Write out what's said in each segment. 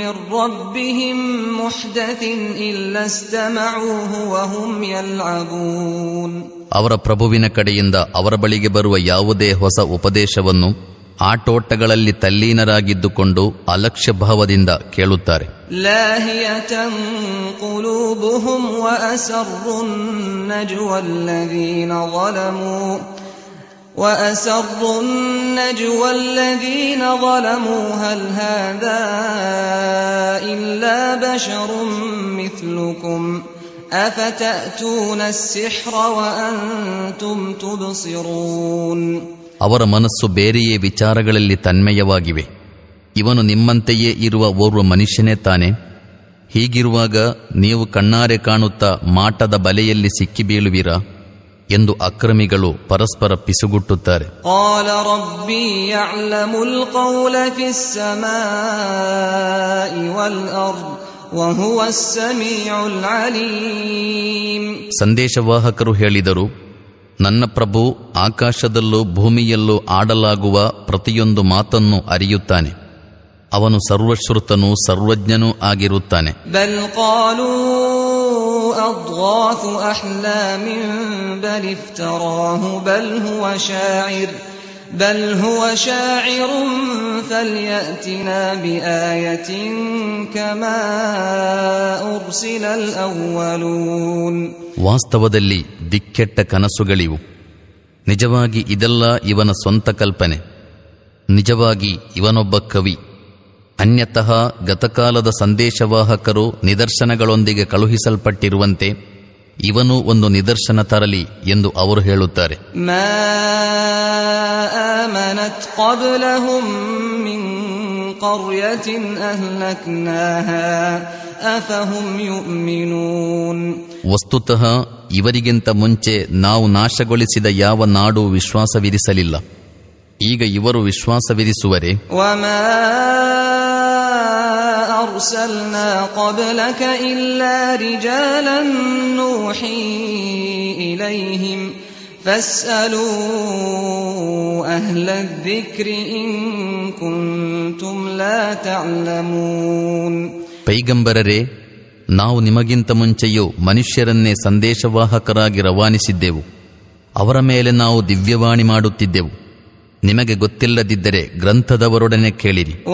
من ذكر من ربهم محدث إلا استمعوه وهم يلعبون ಅವರ ಪ್ರಭುವಿನ ಕಡೆಯಿಂದ ಅವರ ಬಳಿಗೆ ಬರುವ ಯಾವುದೇ ಹೊಸ ಉಪದೇಶವನ್ನು ಆಟೋಟಗಳಲ್ಲಿ ತಲ್ಲೀನರಾಗಿದ್ದುಕೊಂಡು ಅಲಕ್ಷ್ಯ ಭಾವದಿಂದ ಕೇಳುತ್ತಾರೆ لاهية قلوبهم وأسروا النجوى الذين ظلموا وأسروا النجوى الذين ظلموا هل هذا إلا بشر مثلكم أفتأتون السحر وأنتم تبصرون ಅವರ ಮನಸ್ಸು ಬೇರೆಯೇ ವಿಚಾರಗಳಲ್ಲಿ ತನ್ಮಯವಾಗಿವೆ ಇವನು ನಿಮ್ಮಂತೆಯೇ ಇರುವ ಓರ್ವ ಮನುಷ್ಯನೇ ತಾನೆ ಹೀಗಿರುವಾಗ ನೀವು ಕಣ್ಣಾರೆ ಕಾಣುತ್ತಾ ಮಾಟದ ಬಲೆಯಲ್ಲಿ ಸಿಕ್ಕಿ ಬೀಳುವಿರಾ ಎಂದು ಅಕ್ರಮಿಗಳು ಪರಸ್ಪರ ಪಿಸುಗುಟ್ಟುತ್ತಾರೆ. ಸಂದೇಶವಾಹಕರು ಹೇಳಿದರು ನನ್ನ ಪ್ರಭು ಆಕಾಶದಲ್ಲೂ ಭೂಮಿಯಲ್ಲೂ ಆಡಲಾಗುವ ಪ್ರತಿಯೊಂದು ಮಾತನ್ನು ಅರಿಯುತ್ತಾನೆ. ಅವನು ಸರ್ವಶ್ರುತನೂ ಸರ್ವಜ್ಞನೂ ಆಗಿರುತ್ತಾನೆ. أضغاث أحلام بل افتراه بل هو شاعر بل هو شاعر فليأتنا بآية كما أرسل الأولون ವಾಸ್ತವದಲ್ಲಿ ದಿಕ್ಕೆಟ್ಟ ಕನಸುಗಳಿವು ನಿಜವಾಗಿ ಇದೆಲ್ಲ ಇವನ ಸ್ವಂತ ಕಲ್ಪನೆ ನಿಜವಾಗಿ ಇವನೊಬ್ಬ ಕವಿ ಅನ್ಯತಃ ಗತಕಾಲದ ಸಂದೇಶವಾಹಕರು ನಿದರ್ಶನಗಳೊಂದಿಗೆ ಕಳುಹಿಸಲ್ಪಟ್ಟಿರುವಂತೆ ಇವನು ಒಂದು ನಿದರ್ಶನ ತರಲಿ ಎಂದು ಅವರು ಹೇಳುತ್ತಾರೆ. ವಸ್ತುತಃ ಇವರಿಗಿಂತ ಮುಂಚೆ ನಾವು ನಾಶಗೊಳಿಸಿದ ಯಾವ ನಾಡು ವಿಶ್ವಾಸವಿರಿಸಲಿಲ್ಲ. ಈಗ ಇವರು ವಿಶ್ವಾಸವಿರಿಸುವರೆ. أرسلنا قبلك إلا رجالا نوحي إليهم فاسألوا أهل الذكر إن كنتم لا تعلمون ಪೈಗಂಬರರೇ ನಾವು ನಿಮಗಿಂತ ಮುಂಚೆಯೂ ಮನುಷ್ಯರನ್ನೇ ಸಂದೇಶವಾಹಕರಾಗಿ ರವಾನಿಸಿದ್ದೆವು ಅವರ ಮೇಲೆ ನಾವು ದಿವ್ಯವಾಣಿ ಮಾಡುತ್ತಿದ್ದೆವು ನಿಮಗೆ ಗೊತ್ತಿಲ್ಲದಿದ್ದರೆ ಗ್ರಂಥದವರೊಡನೆ ಕೇಳಿರಿ.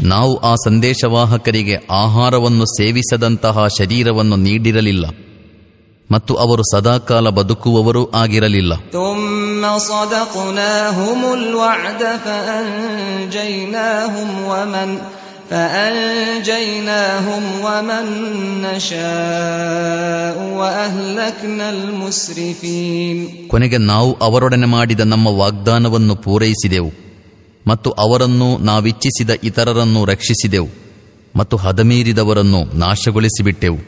ನಾವು ಆ ಸಂದೇಶವಾಹಕರಿಗೆ ಆಹಾರವನ್ನು ಸೇವಿಸದಂತಹ ಶರೀರವನ್ನು ನೀಡಿರಲಿಲ್ಲ. ಮತ್ತು ಅವರು ಸದಾಕಾಲ ಬದುಕುವವರೂ ಆಗಿರಲಿಲ್ಲ. فأنجيناهم ومن فأنجيناهم ومن نشاء وأهلكنا المسرفين ಕೊನೆಗೆ ನಾವು ಅವರೊಡನೆ ಮಾಡಿದ ನಮ್ಮ ವಾಗ್ದಾನವನ್ನು ಪೂರೈಸಿದೆವು ಮತ್ತು ಅವರನ್ನು ನಾವಿಚ್ಛಿಸಿದ ಇತರರನ್ನು ರಕ್ಷಿಸಿದೆವು ಮತ್ತು ಹದಮೀರಿದವರನ್ನು ನಾಶಗೊಳಿಸಿಬಿಟ್ಟೆವು.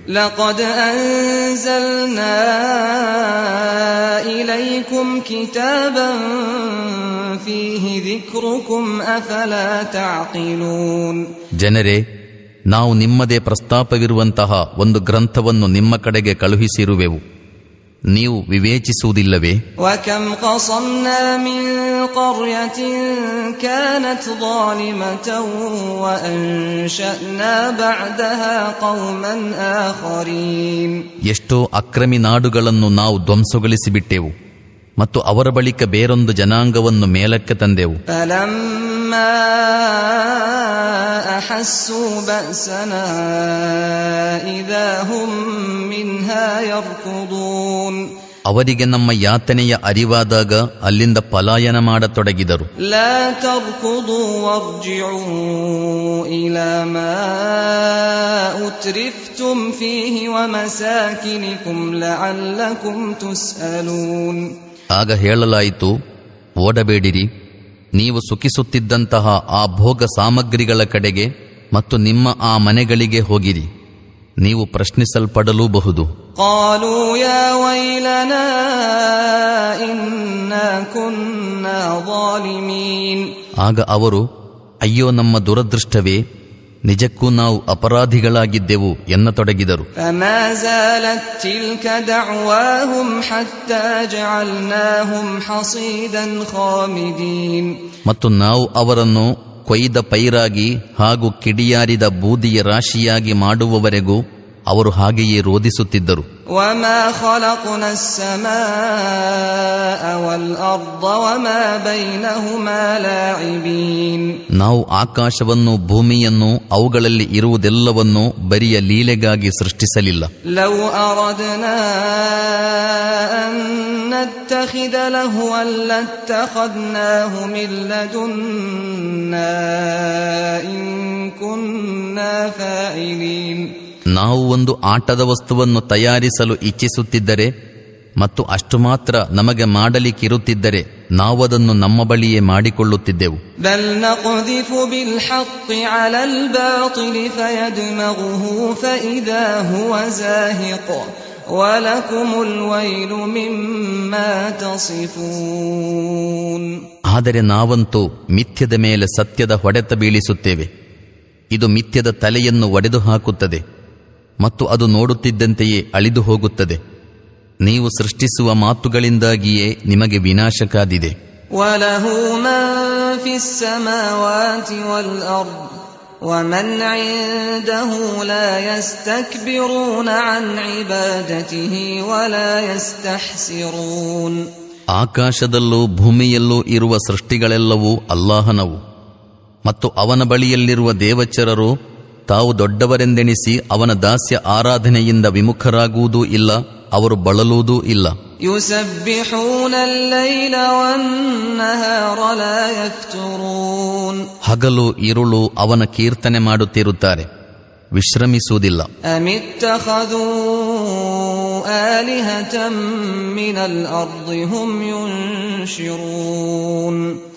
ಜನರೇ ನಾವು ನಿಮ್ಮದೇ ಪ್ರಸ್ತಾಪವಿರುವಂತಹ ಒಂದು ಗ್ರಂಥವನ್ನು ನಿಮ್ಮ ಕಡೆಗೆ ಕಳುಹಿಸಿರುವೆವು. ನೀವು ವಿವೇಚಿಸುವುದಿಲ್ಲವೇ? ಎಷ್ಟೋ ಅಕ್ರಮಿ ನಾಡುಗಳನ್ನು ನಾವು ಧ್ವಂಸಗೊಳಿಸಿಬಿಟ್ಟೆವು ಮತ್ತು ಅವರ ಬಳಿಕ ಬೇರೊಂದು ಜನಾಂಗವನ್ನು ಮೇಲಕ್ಕೆ ತಂದೆವು. فلما أحسوا بأسنا إذا هم منها يركضون ಅವರಿಗೆ ನಮ್ಮ ಯಾತನೆಯ ಅರಿವಾದಾಗ ಅಲ್ಲಿಂದ ಪಲಾಯನ ಮಾಡತೊಡಗಿದರು لا تركضوا وارجعوا إلى ما أترفتم فيه ومساكنكم لعلكم تسألون ಆಗ ಹೇಳಲಾಯಿತು ಓಡಬೇಡಿರಿ ನೀವು ಸುಖಿಸುತ್ತಿದ್ದಂತಹ ಆ ಭೋಗ ಸಾಮಗ್ರಿಗಳ ಕಡೆಗೆ ಮತ್ತು ನಿಮ್ಮ ಆ ಮನೆಗಳಿಗೆ ಹೋಗಿರಿ. ನೀವು ಪ್ರಶ್ನಿಸಲ್ಪಡಲೂ ಬಹುದು ಆಗ ಅವರು ಅಯ್ಯೋ ನಮ್ಮ ದುರದೃಷ್ಟವೇ ನಿಜಕ್ಕೂ ನಾವು ಅಪರಾಧಿಗಳಾಗಿದ್ದೆವು ಎನ್ನತೊಡಗಿದರು. ಮತ್ತು ನಾವು ಅವರನ್ನು ಕೊಯ್ದ ಪೈರಾಗಿ ಹಾಗೂ ಕಿಡಿಯಾರಿದ ಬೂದಿಯ ರಾಶಿಯಾಗಿ ಮಾಡುವವರೆಗೂ ಅವರು ಹಾಗೆಯೇ ರೋಧಿಸುತ್ತಿದ್ದರು ನಾವು ಆಕಾಶವನ್ನು ಭೂಮಿಯನ್ನು ಅವುಗಳಲ್ಲಿ ಇರುವುದೆಲ್ಲವನ್ನೂ ಬರಿಯ ಲೀಲೆಗಾಗಿ ಸೃಷ್ಟಿಸಲಿಲ್ಲ. ಲವು ನಾವು ಒಂದು ಆಟದ ವಸ್ತುವನ್ನು ತಯಾರಿಸಲು ಇಚ್ಛಿಸುತ್ತಿದ್ದರೆ ಮತ್ತು ಅಷ್ಟು ಮಾತ್ರ ನಮಗೆ ಮಾಡಲಿಕ್ಕಿರುತ್ತಿದ್ದರೆ ನಾವು ಅದನ್ನು ನಮ್ಮ ಬಳಿಯೇ ಮಾಡಿಕೊಳ್ಳುತ್ತಿದ್ದೆವು. ಆದರೆ ನಾವಂತೂ ಮಿಥ್ಯದ ಮೇಲೆ ಸತ್ಯದ ಹೊಡೆತ ಬೀಳಿಸುತ್ತೇವೆ. ಇದು ಮಿಥ್ಯದ ತಲೆಯನ್ನು ಒಡೆದು ಹಾಕುತ್ತದೆ ಮತ್ತು ಅದು ನೋಡುತ್ತಿದ್ದಂತೆಯೇ ಅಳಿದು ಹೋಗುತ್ತದೆ. ನೀವು ಸೃಷ್ಟಿಸುವ ಮಾತುಗಳಿಂದಾಗಿಯೇ ನಿಮಗೆ ವಿನಾಶಕಾದಿದೆ. ಆಕಾಶದಲ್ಲೂ ಭೂಮಿಯಲ್ಲೂ ಇರುವ ಸೃಷ್ಟಿಗಳೆಲ್ಲವೂ ಅಲ್ಲಾಹನವು. ಮತ್ತು ಅವನ ಬಳಿಯಲ್ಲಿರುವ ದೇವಚರರು ತಾವು ದೊಡ್ಡವರೆಂದೆಣಿಸಿ ಅವನ ದಾಸ್ಯ ಆರಾಧನೆಯಿಂದ ವಿಮುಖರಾಗುವುದೂ ಇಲ್ಲ ಅವರು ಬಳಲುವುದೂ ಇಲ್ಲ. ಹಗಲು ಇರುಳು ಅವನ ಕೀರ್ತನೆ ಮಾಡುತ್ತಿರುತ್ತಾರೆ. ವಿಶ್ರಮಿಸುವುದಿಲ್ಲ.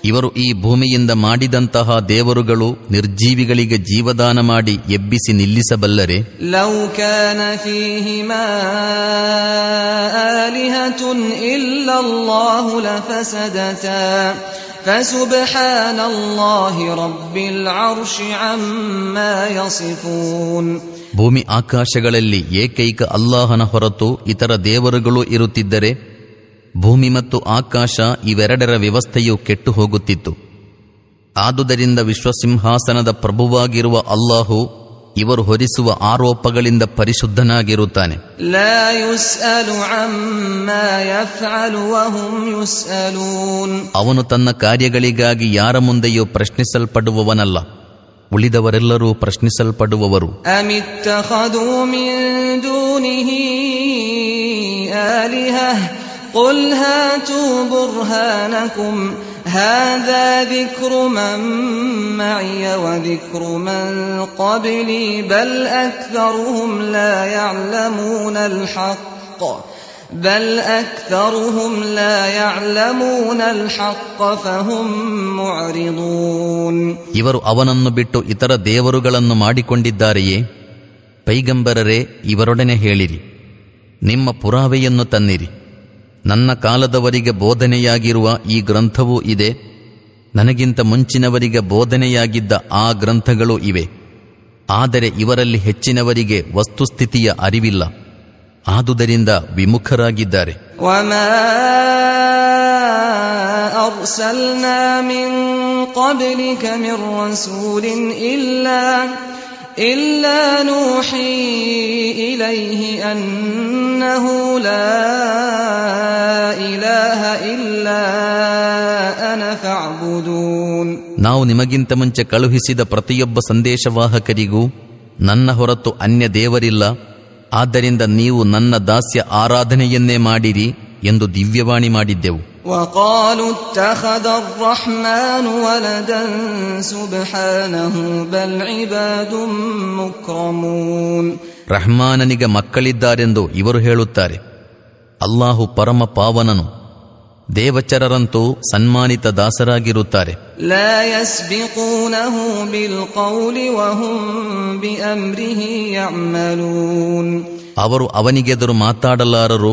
ಇವರು ಈ ಭೂಮಿಯಿಂದ ಮಾಡಿದಂತಹ ದೇವರುಗಳು ನಿರ್ಜೀವಿಗಳಿಗೆ ಜೀವದಾನ ಮಾಡಿ ಎಬ್ಬಿಸಿ ನಿಲ್ಲಿಸಬಲ್ಲರೆ. ಲೌಕನ كان فيهما آلهة إلا الله لفسدتا فسبحان الله رب العرش عما يصفون ಭೂಮಿ ಆಕಾಶಗಳಲ್ಲಿ ಏಕೈಕ ಅಲ್ಲಾಹನ ಹೊರತು ಇತರ ದೇವರುಗಳು ಇರುತ್ತಿದ್ದರೆ ಭೂಮಿ ಮತ್ತು ಆಕಾಶ ಇವೆರಡರ ವ್ಯವಸ್ಥೆಯು ಕೆಟ್ಟು ಹೋಗುತ್ತಿತ್ತು ಆದುದರಿಂದ ವಿಶ್ವಸಿಂಹಾಸನದ ಪ್ರಭುವಾಗಿರುವ ಅಲ್ಲಾಹು ಇವರು ಹೊರಿಸುವ ಆರೋಪಗಳಿಂದ ಪರಿಶುದ್ಧನಾಗಿರುತ್ತಾನೆ. ಅವನು ತನ್ನ ಕಾರ್ಯಗಳಿಗಾಗಿ ಯಾರ ಮುಂದೆಯೂ ಪ್ರಶ್ನಿಸಲ್ಪಡುವವನಲ್ಲ. ಉಳಿದವರೆಲ್ಲರೂ ಪ್ರಶ್ನಿಸಲ್ಪಡುವವರು ಅಮಿತ್ತ اتخذوا من دونه آلهة قل هاتوا برهانكم هذا ذكر من معي وذكر من قبلي بل أكثرهم لا يعلمون الحق بل أكثرهم لا يعلمون الحق فهم معرضون ಇವರು ಅವನನ್ನು ಬಿಟ್ಟು ಇತರ ದೇವರುಗಳನ್ನು ಮಾಡಿಕೊಂಡಿದ್ದಾರೆಯೇ ಪೈಗಂಬರರೇ ಇವರೊಡನೆ ಹೇಳಿರಿ ನಿಮ್ಮ ಪುರಾವೆಯನ್ನು ತನ್ನಿರಿ ನನ್ನ ಕಾಲದವರಿಗೆ ಬೋಧನೆಯಾಗಿರುವ ಈ ಗ್ರಂಥವೂ ಇದೆ ನನಗಿಂತ ಮುಂಚಿನವರಿಗೆ ಬೋಧನೆಯಾಗಿದ್ದ ಆ ಗ್ರಂಥಗಳು ಇವೆ ಆದರೆ ಇವರಲ್ಲಿ ಹೆಚ್ಚಿನವರಿಗೆ ವಸ್ತುಸ್ಥಿತಿಯ ಅರಿವಿಲ್ಲ ಆದುದರಿಂದ ವಿಮುಖರಾಗಿದ್ದಾರೆ وما أرسلنا من قبلك من رسول إلا إلا نوحي إليه أنه لا إله إلا أنا فاعبدون ನಾವು ನಿಮಗಿಂತ ಮುಂಚೆ ಕಳುಹಿಸಿದ ಪ್ರತಿಯೊಬ್ಬ ಸಂದೇಶವಾಹಕರಿಗೂ ನನ್ನ ಹೊರತು ಅನ್ಯ ದೇವರಿಲ್ಲ ಆದ್ದರಿಂದ ನೀವು ನನ್ನ ದಾಸ್ಯ ಆರಾಧನೆಯನ್ನೇ ಮಾಡಿರಿ ಎಂದು ದಿವ್ಯವಾಣಿ ಮಾಡಿದ್ದೆವು وقالوا اتخذ الرحمن ولدا سبحانه بل عباد مكرمون ರಹ್ಮಾನನಿಗೆ ಮಕ್ಕಳಿದ್ದಾರೆಂದು ಇವರು ಹೇಳುತ್ತಾರೆ ಅಲ್ಲಾಹು ಪರಮ ಪಾವನನು ದೇವಚರರಂತೂ ಸನ್ಮಾನಿತ ದಾಸರಾಗಿರುತ್ತಾರೆ لا يسبقونه بالقول وهم بأمره يعملون ಅವರು ಅವನಿಗೆದುರು ಮಾತಾಡಲಾರರು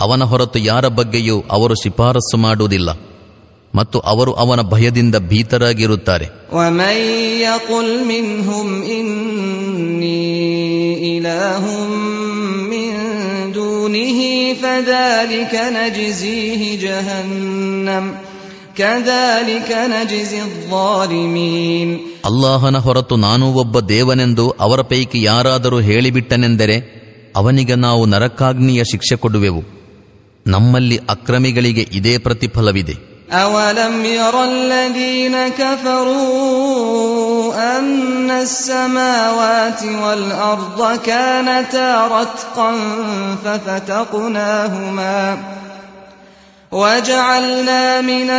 ಅವನ ಹೊರತು ಯಾರ ಬಗ್ಗೆಯೂ ಅವರು ಶಿಫಾರಸು ಮಾಡುವುದಿಲ್ಲ ಮತ್ತು ಅವರು ಅವನ ಭಯದಿಂದ ಭೀತರಾಗಿರುತ್ತಾರೆ. ಅಲ್ಲಾಹನ ಹೊರತು ನಾನೂ ಒಬ್ಬ ದೇವನೆಂದು ಅವರ ಪೈಕಿ ಯಾರಾದರೂ ಹೇಳಿಬಿಟ್ಟನೆಂದರೆ ಅವನಿಗೆ ನಾವು ನರಕಾಗ್ನಿಯ ಶಿಕ್ಷೆ ಕೊಡುವೆವು. ನಮ್ಮಲ್ಲಿ ಅಕ್ರಮಿಗಳಿಗೆ ಇದೇ ಪ್ರತಿಫಲವಿದೆ أولم ير الذين كفروا أن السماوات والأرض كانتا رتقا ففتقناهما وجعلنا من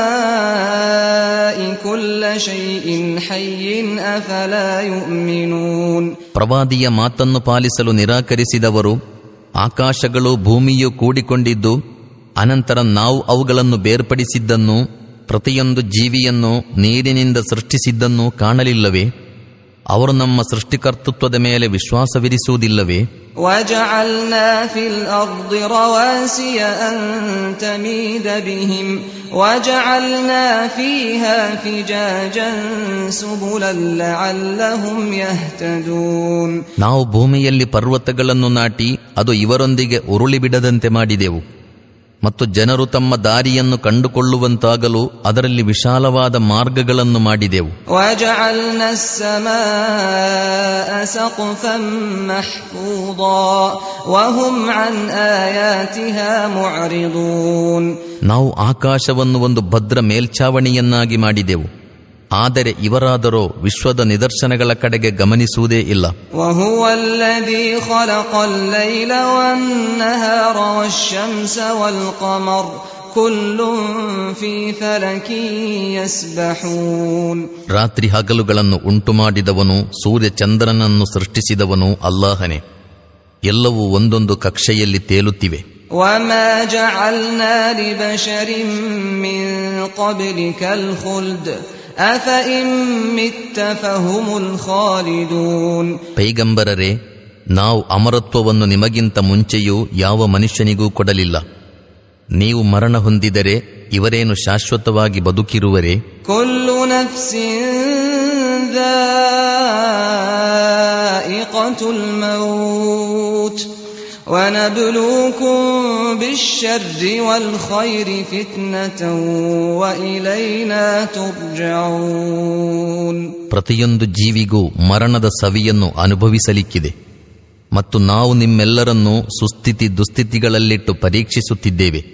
الماء كل شيء حي أفلا يؤمنون ಪ್ರವಾದಿಯ ಮಾತನ್ನು ಪಾಲಿಸಲು ನಿರಾಕರಿಸಿದವರು ಆಕಾಶಗಳು ಭೂಮಿಯು ಕೂಡಿಕೊಂಡಿದ್ದು ಅನಂತರ ನಾವು ಅವುಗಳನ್ನು ಬೇರ್ಪಡಿಸಿದ್ದನ್ನು ಪ್ರತಿಯೊಂದು ಜೀವಿಯನ್ನು ನೀರಿನಿಂದ ಸೃಷ್ಟಿಸಿದ್ದನ್ನು ಕಾಣಲಿಲ್ಲವೇ? ಅವರು ನಮ್ಮ ಸೃಷ್ಟಿಕರ್ತೃತ್ವದ ಮೇಲೆ ವಿಶ್ವಾಸವಿರಿಸುವುದಿಲ್ಲವೇ وجعلنا في الأرض رواسي أن تميد بهم وجعلنا فيها فجاجا سبلا لعلهم يهتدون ನಾವು ಭೂಮಿಯಲ್ಲಿ ಪರ್ವತಗಳನ್ನು ನಾಟಿ ಅದು ಇವರೊಂದಿಗೆ ಉರುಳಿ ಬಿಡದಂತೆ ಮಾಡಿದೆವು ಮತ್ತು ಜನರು ತಮ್ಮ ದಾರಿಯನ್ನು ಕಂಡುಕೊಳ್ಳುವಂತಾಗಲು ಅದರಲ್ಲಿ ವಿಶಾಲವಾದ ಮಾರ್ಗಗಳನ್ನು ಮಾಡಿದೆವು. ನಾವು ಆಕಾಶವನ್ನು ಒಂದು ಭದ್ರ ಮೇಲ್ಛಾವಣಿಯನ್ನಾಗಿ ಮಾಡಿದೆವು. ಆದರೆ ಇವರಾದರೋ ವಿಶ್ವದ ನಿದರ್ಶನಗಳ ಕಡೆಗೆ ಗಮನಿಸುವುದೇ ಇಲ್ಲ وهو الذي خلق الليل والنهار والشمس والقمر كل في فلك يسبحون ರಾತ್ರಿ ಹಗಲುಗಳನ್ನು ಉಂಟುಮಾಡಿದವನು ಸೂರ್ಯ ಚಂದ್ರನನ್ನು ಸೃಷ್ಟಿಸಿದವನು ಅಲ್ಲಾಹನೇ ಎಲ್ಲವೂ ಒಂದೊಂದು ಕಕ್ಷೆಯಲ್ಲಿ ತೇಲುತ್ತಿವೆ وما جعلنا لبشر من قبلك الخلد ಪೈಗಂಬರರೆ ನಾವು ಅಮರತ್ವವನ್ನು ನಿಮಗಿಂತ ಮುಂಚೆಯೂ ಯಾವ ಮನುಷ್ಯನಿಗೂ ಕೊಡಲಿಲ್ಲ. ನೀವು ಮರಣ ಹೊಂದಿದರೆ ಇವರೇನು ಶಾಶ್ವತವಾಗಿ ಬದುಕಿರುವರೆ? ಕೊಲ್ಲು ನಫ್ಸಿಂದ ونبلوكم بالشر والخير فتنة وإلينا ترجعون ಪ್ರತಿಯೊಂದು ಜೀವಿಗೂ ಮರಣದ ಸವಿಯನ್ನು ಅನುಭವಿಸಲಿಕ್ಕಿದೆ ಮತ್ತು ನಾವು ನಿಮ್ಮೆಲ್ಲರನ್ನೂ ಸುಸ್ಥಿತಿ ದುಸ್ಥಿತಿಗಳಲ್ಲಿಟ್ಟು ಪರೀಕ್ಷಿಸುತ್ತಿದ್ದೇವೆ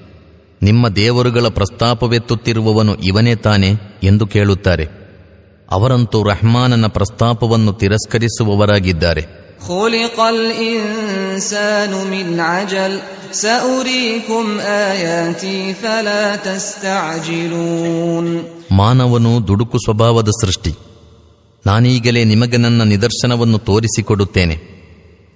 ನಿಮ್ಮ ದೇವರುಗಳ ಪ್ರಸ್ತಾಪವೆತ್ತುತ್ತಿರುವವನು ಇವನೇ ತಾನೆ ಎಂದು ಕೇಳುತ್ತಾರೆ. ಅವರಂತೂ ರಹ್ಮಾನನ ಪ್ರಸ್ತಾಪವನ್ನು ತಿರಸ್ಕರಿಸುವವರಾಗಿದ್ದಾರೆ. ಮಾನವನು ದುಡುಕು ಸ್ವಭಾವದ ಸೃಷ್ಟಿ. ನಾನೀಗಲೇ ನಿಮಗೆ ನನ್ನ ನಿದರ್ಶನವನ್ನು ತೋರಿಸಿಕೊಡುತ್ತೇನೆ.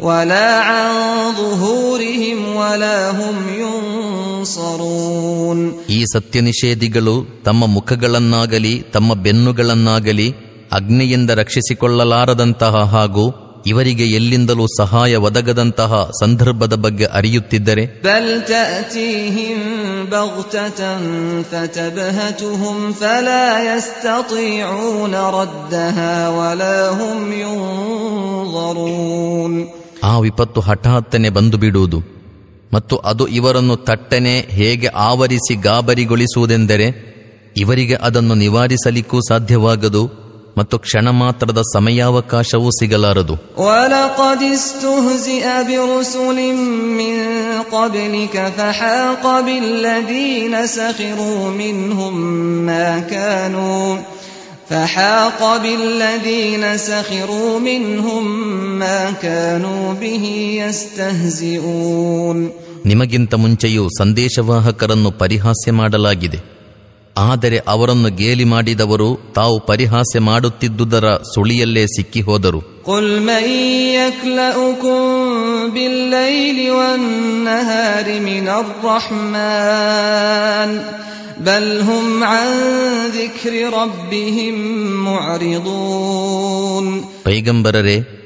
يعلم الذين كفروا حين لا يكفون عن وجوههم النار ولا عن ظهورهم ولا عن ظهورهم ولا هم ينصرون ಈ ಸತ್ಯ ನಿಷೇಧಿಗಳು ತಮ್ಮ ಮುಖಗಳನ್ನಾಗಲಿ ತಮ್ಮ ಬೆನ್ನುಗಳನ್ನಾಗಲಿ ಅಗ್ನಿಯಿಂದ ರಕ್ಷಿಸಿಕೊಳ್ಳಲಾರದಂತಹ ಹಾಗೂ ಇವರಿಗೆ ಎಲ್ಲಿಂದಲೂ ಸಹಾಯ ಒದಗದಂತಹ ಸಂದರ್ಭದ ಬಗ್ಗೆ ಅರಿಯುತ್ತಿದ್ದರೆ ಆ ವಿಪತ್ತು ಹಠಾತ್ತನೆ ಬಂದು ಬಿಡುವುದು. ಮತ್ತು ಅದು ಇವರನ್ನು ತಟ್ಟನೆ ಹೇಗೆ ಆವರಿಸಿ ಗಾಬರಿಗೊಳಿಸುವುದೆಂದರೆ, ಇವರಿಗೆ ಅದನ್ನು ನಿವಾರಿಸಲಿಕ್ಕೂ ಸಾಧ್ಯವಾಗದು ಮತ್ತು ಕ್ಷಣ ಮಾತ್ರದ ಸಮಯಾವಕಾಶವೂ ಸಿಗಲಾರದು. ಕನು استهزئ برسل من قبلك فحاق بالذين سخروا منهم ما كانوا فحاق بالذين سخروا منهم ما كانوا به يستهزئون ನಿಮಗಿಂತ ಮುಂಚೆಯೂ ಸಂದೇಶವಾಹಕರನ್ನು ಪರಿಹಾಸ್ಯ ಮಾಡಲಾಗಿದೆ ಆದರೆ ಅವರನ್ನು ಗೇಲಿ ಮಾಡಿದವರು ತಾವು ಪರಿಹಾಸ್ಯ ಮಾಡುತ್ತಿದ್ದುದರ ಸುಳಿಯಲ್ಲೇ ಸಿಕ್ಕಿಹೋದರು. ಪೈಗಂಬರರೆ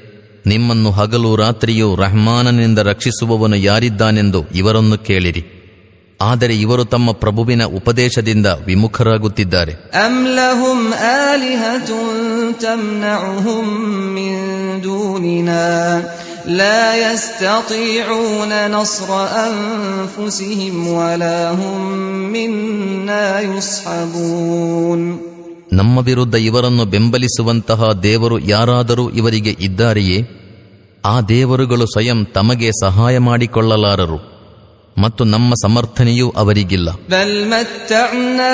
ನಿಮ್ಮನ್ನು ಹಗಲು ರಾತ್ರಿಯೂ ರಹಮಾನನಿಂದ ರಕ್ಷಿಸುವವನು ಯಾರಿದ್ದಾನೆಂದು ಇವರನ್ನು ಕೇಳಿರಿ. ಆದರೆ ಇವರು ತಮ್ಮ ಪ್ರಭುವಿನ ಉಪದೇಶದಿಂದ ವಿಮುಖರಾಗುತ್ತಿದ್ದಾರೆ. ನಮ್ಮ ವಿರುದ್ಧ ಇವರನ್ನು ಬೆಂಬಲಿಸುವಂತಹ ದೇವರು ಯಾರಾದರೂ ಇವರಿಗೆ ಇದ್ದಾರೆಯೇ? ಆ ದೇವರುಗಳು ಸ್ವಯಂ ತಮಗೆ ಸಹಾಯ ಮಾಡಿಕೊಳ್ಳಲಾರರು. ಮತ್ತು ನಮ್ಮ ಸಮರ್ಥನೆಯೂ ಅವರಿಗಿಲ್ಲ بل متعنا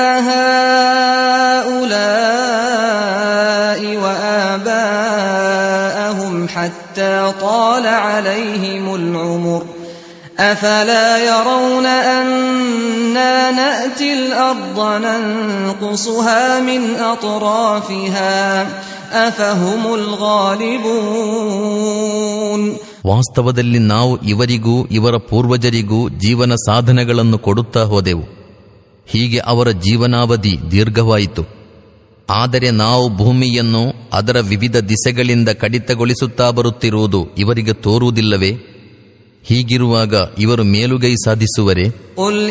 هؤلاء وآباءهم حتى طال عليهم العمر أفلا يرون أنا نأتي الأرض ننقصها من أطرافها أفهم الغالبون ವಾಸ್ತವದಲ್ಲಿ ನಾವು ಇವರಿಗೂ, ಇವರ ಪೂರ್ವಜರಿಗೂ ಜೀವನ ಸಾಧನೆಗಳನ್ನು ಕೊಡುತ್ತಾ ಹೋದೆವು. ಹೀಗೆ ಅವರ ಜೀವನಾವಧಿ ದೀರ್ಘವಾಯಿತು. ಆದರೆ ನಾವು ಭೂಮಿಯನ್ನು ಅದರ ವಿವಿಧ ದಿಸೆಗಳಿಂದ ಕಡಿತಗೊಳಿಸುತ್ತಾ ಬರುತ್ತಿರುವುದು ಇವರಿಗೆ ತೋರುವುದಿಲ್ಲವೇ? ಹೀಗಿರುವಾಗ ಇವರು ಮೇಲುಗೈ ಸಾಧಿಸುವರೆ? ಉಲ್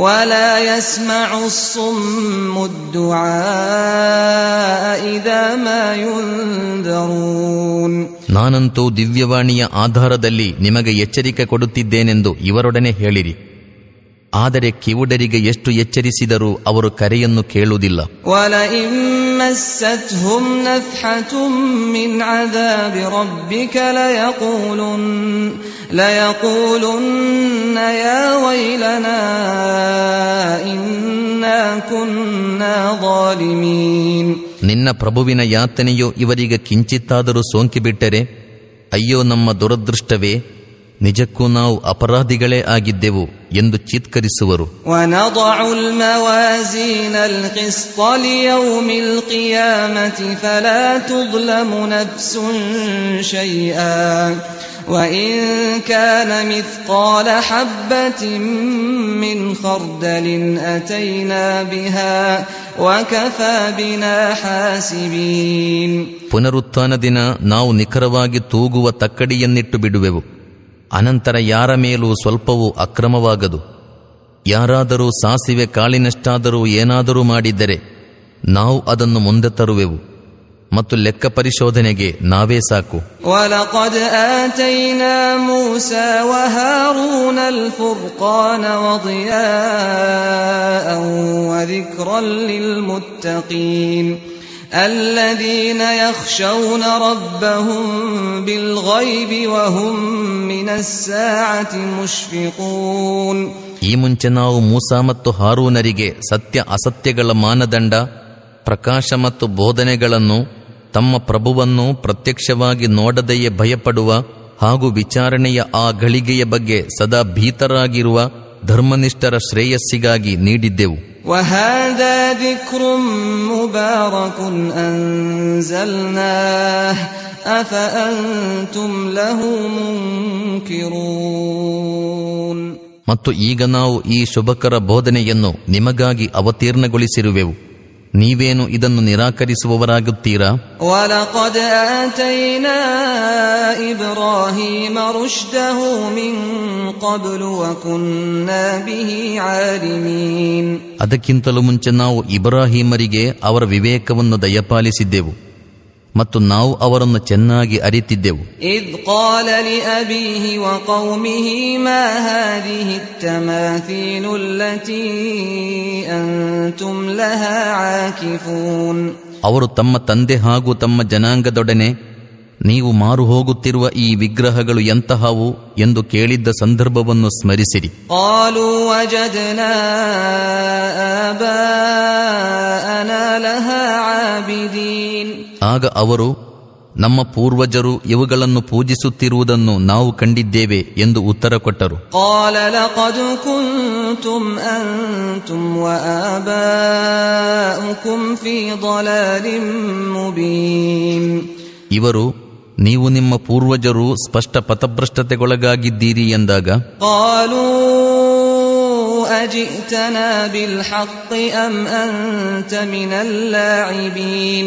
ولا يسمع الصم الدعاء إذا ما ينذرون ನಾನಂತೂ ದಿವ್ಯವಾಣಿಯ ಆಧಾರದಲ್ಲಿ ನಿಮಗೆ ಎಚ್ಚರಿಕೆ ಕೊಡುತ್ತಿದ್ದೇನೆಂದು ಇವರೊಡನೆ ಹೇಳಿರಿ ಆದರೆ ಕಿವುಡರಿಗೆ ಎಷ್ಟು ಎಚ್ಚರಿಸಿದರೂ ಅವರು ಕರೆಯನ್ನು ಕೇಳುವುದಿಲ್ಲ. ನಿನ್ನ ಪ್ರಭುವಿನ ಯಾತನೆಯು ಇವರಿಗೆ ಕಿಂಚಿತ್ತಾದರೂ ಸೋಂಕಿಬಿಟ್ಟರೆ ಅಯ್ಯೋ ನಮ್ಮ ದುರದೃಷ್ಟವೇ ನಿಜಕ್ಕೂ ನಾವು ಅಪರಾಧಿಗಳೇ ಆಗಿದ್ದೆವು ಎಂದು ಚೀತ್ಕರಿಸುವರು ونضع الموازين القسط ليوم القيامة فلا تظلم نفس شيئا وإن كان مثقال حبة من خردل أتينا بها وكفى بنا حاسبين ಪುನರುತ್ಥಾನ ದಿನ ನಾವು ನಿಖರವಾಗಿ ತೂಗುವ ತಕ್ಕಡಿಯನ್ನಿಟ್ಟು ಬಿಡುವೆವು ಅನಂತರ ಯಾರ ಮೇಲೂ ಸ್ವಲ್ಪವೂ ಅಕ್ರಮವಾಗದು. ಯಾರಾದರೂ ಸಾಸಿವೆ ಕಾಳಿನಷ್ಟಾದರೂ ಏನಾದರೂ ಮಾಡಿದ್ದರೆ ನಾವು ಅದನ್ನು ಮುಂದೆ ತರುವೆವು. ಮತ್ತು ಲೆಕ್ಕ ಪರಿಶೋಧನೆಗೆ ನಾವೇ ಸಾಕು. ಮುತ್ತಕೀನ್ آتينا موسى وهارون الفرقان وضياء وذكرا للمتقين الذين يخشون ربهم بالغيب وهم من الساعة مشفقون ಈ ಮುಂಚೆ ನಾವು ಮೂಸಾ ಮತ್ತು ಹಾರೂನರಿಗೆ ಸತ್ಯ ಅಸತ್ಯಗಳ ಮಾನದಂಡ ಪ್ರಕಾಶ ಮತ್ತು ಬೋಧನೆಗಳನ್ನು ತಮ್ಮ ಪ್ರಭುವನ್ನು ಪ್ರತ್ಯಕ್ಷವಾಗಿ ನೋಡದೆಯೇ ಭಯಪಡುವ ಹಾಗೂ ವಿಚಾರಣೆಯ ಆ ಗಳಿಗೆಯ ಬಗ್ಗೆ ಸದಾ ಭೀತರಾಗಿರುವ ಧರ್ಮನಿಷ್ಠರ ಶ್ರೇಯಸ್ಸಿಗಾಗಿ ನೀಡಿದ್ದೆವು وهذا ذكر مبارك أنزلناه أفأنتم له منكرون ಮತ್ತು ಈಗ ನಾವು ಈ ಶುಭಕರ ಬೋಧನೆಯನ್ನು ನಿಮಗಾಗಿ ಅವತೀರ್ಣಗೊಳಿಸಿರುವೆವು ನೀವೇನು ಇದನ್ನು ನಿರಾಕರಿಸುವವರಾಗುತ್ತೀರಾ? ಅದಕ್ಕಿಂತಲೂ ಮುಂಚೆ ನಾವು ಇಬ್ರಾಹಿಮರಿಗೆ ಅವರ ವಿವೇಕವನ್ನು ದಯಪಾಲಿಸಿದ್ದೆವು. ಮತ್ತು ನಾವು ಅವರನ್ನು ಚೆನ್ನಾಗಿ ಅರಿತಿದ್ದೆವು. ಅವರು ತಮ್ಮ ತಂದೆ ಹಾಗೂ ತಮ್ಮ ಜನಾಂಗದೊಡನೆ ನೀವು ಮಾರು ಹೋಗುತ್ತಿರುವ ಈ ವಿಗ್ರಹಗಳು ಎಂತಹವು ಎಂದು ಕೇಳಿದ್ದ ಸಂದರ್ಭವನ್ನು ಸ್ಮರಿಸಿರಿ. قالوا وجدنا آباءنا لها عابدين ಆಗ ಅವರು ನಮ್ಮ ಪೂರ್ವಜರು ಇವುಗಳನ್ನು ಪೂಜಿಸುತ್ತಿರುವುದನ್ನು ನಾವು ಕಂಡಿದ್ದೇವೆ ಎಂದು ಉತ್ತರ ಕೊಟ್ಟರು قال لقد كنتم أنتم وآباؤكم في ضلال مبين ಇವರು ನೀವು ನಿಮ್ಮ ಪೂರ್ವಜರು ಸ್ಪಷ್ಟ ಪಥಭ್ರಷ್ಟತೆಗೊಳಗಾಗಿದ್ದೀರಿ ಎಂದಾಗ قالوا أجئتنا بالحق أم أنت من اللاعبين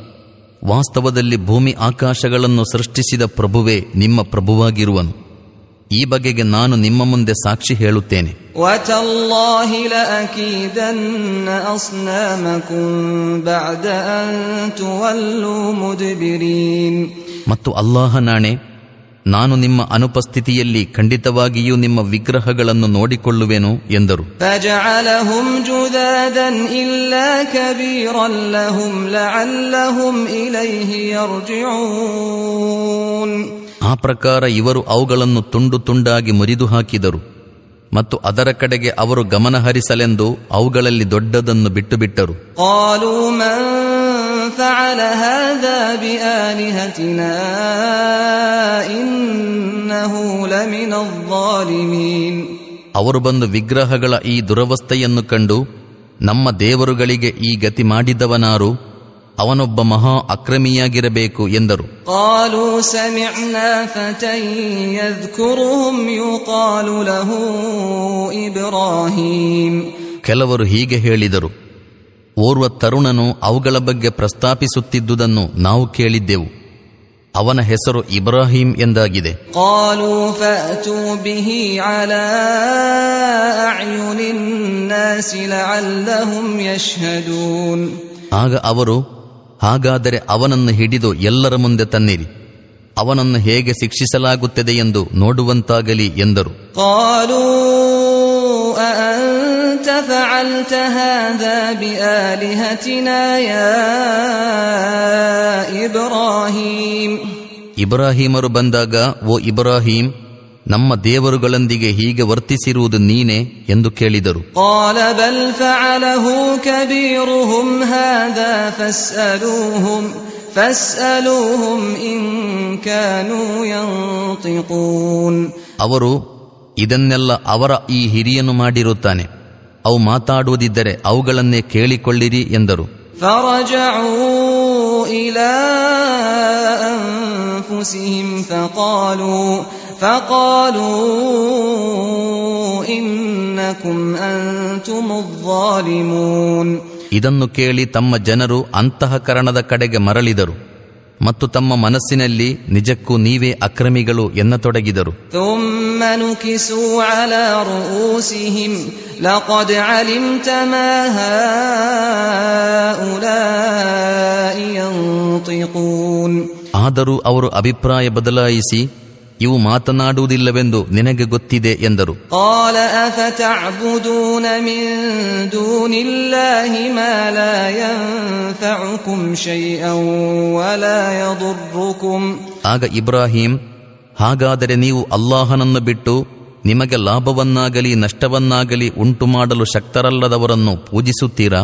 ವಾಸ್ತವದಲ್ಲಿ ಭೂಮಿ ಆಕಾಶಗಳನ್ನು ಸೃಷ್ಟಿಸಿದ ಪ್ರಭುವೇ ನಿಮ್ಮ ಪ್ರಭುವಾಗಿರುವನು. ಈ ಬಗೆಗೆ ನಾನು ನಿಮ್ಮ ಮುಂದೆ ಸಾಕ್ಷಿ ಹೇಳುತ್ತೇನೆ. ಮತ್ತು ಅಲ್ಲಾಹ ನಾಣೆ ನಾನು ನಿಮ್ಮ ಅನುಪಸ್ಥಿತಿಯಲ್ಲಿ ಖಂಡಿತವಾಗಿಯೂ ನಿಮ್ಮ ವಿಗ್ರಹಗಳನ್ನು ನೋಡಿಕೊಳ್ಳುವೆನು ಎಂದರು. ಆ ಪ್ರಕಾರ ಇವರು ಅವುಗಳನ್ನು ತುಂಡು ತುಂಡಾಗಿ ಮುರಿದು ಹಾಕಿದರು. ಮತ್ತು ಅದರ ಕಡೆಗೆ ಅವರು ಗಮನಹರಿಸಲೆಂದು ಅವುಗಳಲ್ಲಿ ದೊಡ್ಡದನ್ನು ಬಿಟ್ಟುಬಿಟ್ಟರು. فعل هذا بآلهتنا إنه لمن الظالمين ಅವರು ಬಂದು ವಿಗ್ರಹಗಳ ಈ ದುರವಸ್ಥೆಯನ್ನು ಕಂಡು ನಮ್ಮ ದೇವರುಗಳಿಗೆ ಈ ಗತಿ ಮಾಡಿದವನಾರು ಅವನೊಬ್ಬ ಮಹಾ ಅಕ್ರಮಿಯಾಗಿರಬೇಕು ಎಂದರು قالوا سمعنا فتى يذكرهم يقال له إبراهيم ಕೆಲವರು ಹೀಗೆ ಹೇಳಿದರು ಓರ್ವ ತರುಣನು ಅವುಗಳ ಬಗ್ಗೆ ಪ್ರಸ್ತಾಪಿಸುತ್ತಿದ್ದುದನ್ನು ನಾವು ಕೇಳಿದ್ದೆವು. ಅವನ ಹೆಸರು ಇಬ್ರಾಹಿಂ ಎಂದಾಗಿದೆ. ಆಗ ಅವರು ಹಾಗಾದರೆ ಅವನನ್ನು ಹಿಡಿದು ಎಲ್ಲರ ಮುಂದೆ ತನ್ನಿರಿ. ಅವನನ್ನು ಹೇಗೆ ಶಿಕ್ಷಿಸಲಾಗುತ್ತದೆ ಎಂದು ನೋಡುವಂತಾಗಲಿ ಎಂದರು. قالوا أأنت فعلت هذا بآلهتنا يا إبراهيم ಇಬ್ರಾಹಿಮರು ಬಂದಾಗ ಓ ಇಬ್ರಾಹಿಂ ನಮ್ಮ ದೇವರುಗಳೊಂದಿಗೆ ಹೀಗೆ ವರ್ತಿಸಿರುವುದು ನೀನೆ ಎಂದು ಕೇಳಿದರು قال بل فعله كبيرهم هذا فاسألوهم فاسألوهم إن كانوا ينطقون ಅವರು ಇದನ್ನೆಲ್ಲ ಅವರ ಈ ಹಿರಿಯನು ಮಾಡಿರುತ್ತಾನೆ ಅವು ಮಾತಾಡುವುದಿದ್ದರೆ ಅವುಗಳನ್ನೇ ಕೇಳಿಕೊಳ್ಳಿರಿ ಎಂದರು فرجعوا إلى أنفسهم فقالوا فقالوا إنكم أنتم الظالمون ಇದನ್ನು ಕೇಳಿ ತಮ್ಮ ಜನರು ಅಂತಃಕರಣದ ಕಡೆಗೆ ಮರಳಿದರು ಮತ್ತು ತಮ್ಮ ಮನಸ್ಸಿನಲ್ಲಿ ನಿಜಕ್ಕೂ ನೀವೇ ಅಕ್ರಮಿಗಳು ಎನ್ನತೊಡಗಿದರು. ಆದರೂ ಅವರು ಅಭಿಪ್ರಾಯ ಬದಲಾಯಿಸಿ ಇವು ಮಾತನಾಡುವುದಿಲ್ಲವೆಂದು ನಿನಗೆ ಗೊತ್ತಿದೆ ಎಂದರು. ಆಗ ಇಬ್ರಾಹಿಂ ಹಾಗಾದರೆ ನೀವು ಅಲ್ಲಾಹನನ್ನು ಬಿಟ್ಟು ನಿಮಗೆ ಲಾಭವನ್ನಾಗಲಿ ನಷ್ಟವನ್ನಾಗಲಿ ಉಂಟು ಮಾಡಲು ಶಕ್ತರಲ್ಲದವರನ್ನು ಪೂಜಿಸುತ್ತೀರಾ?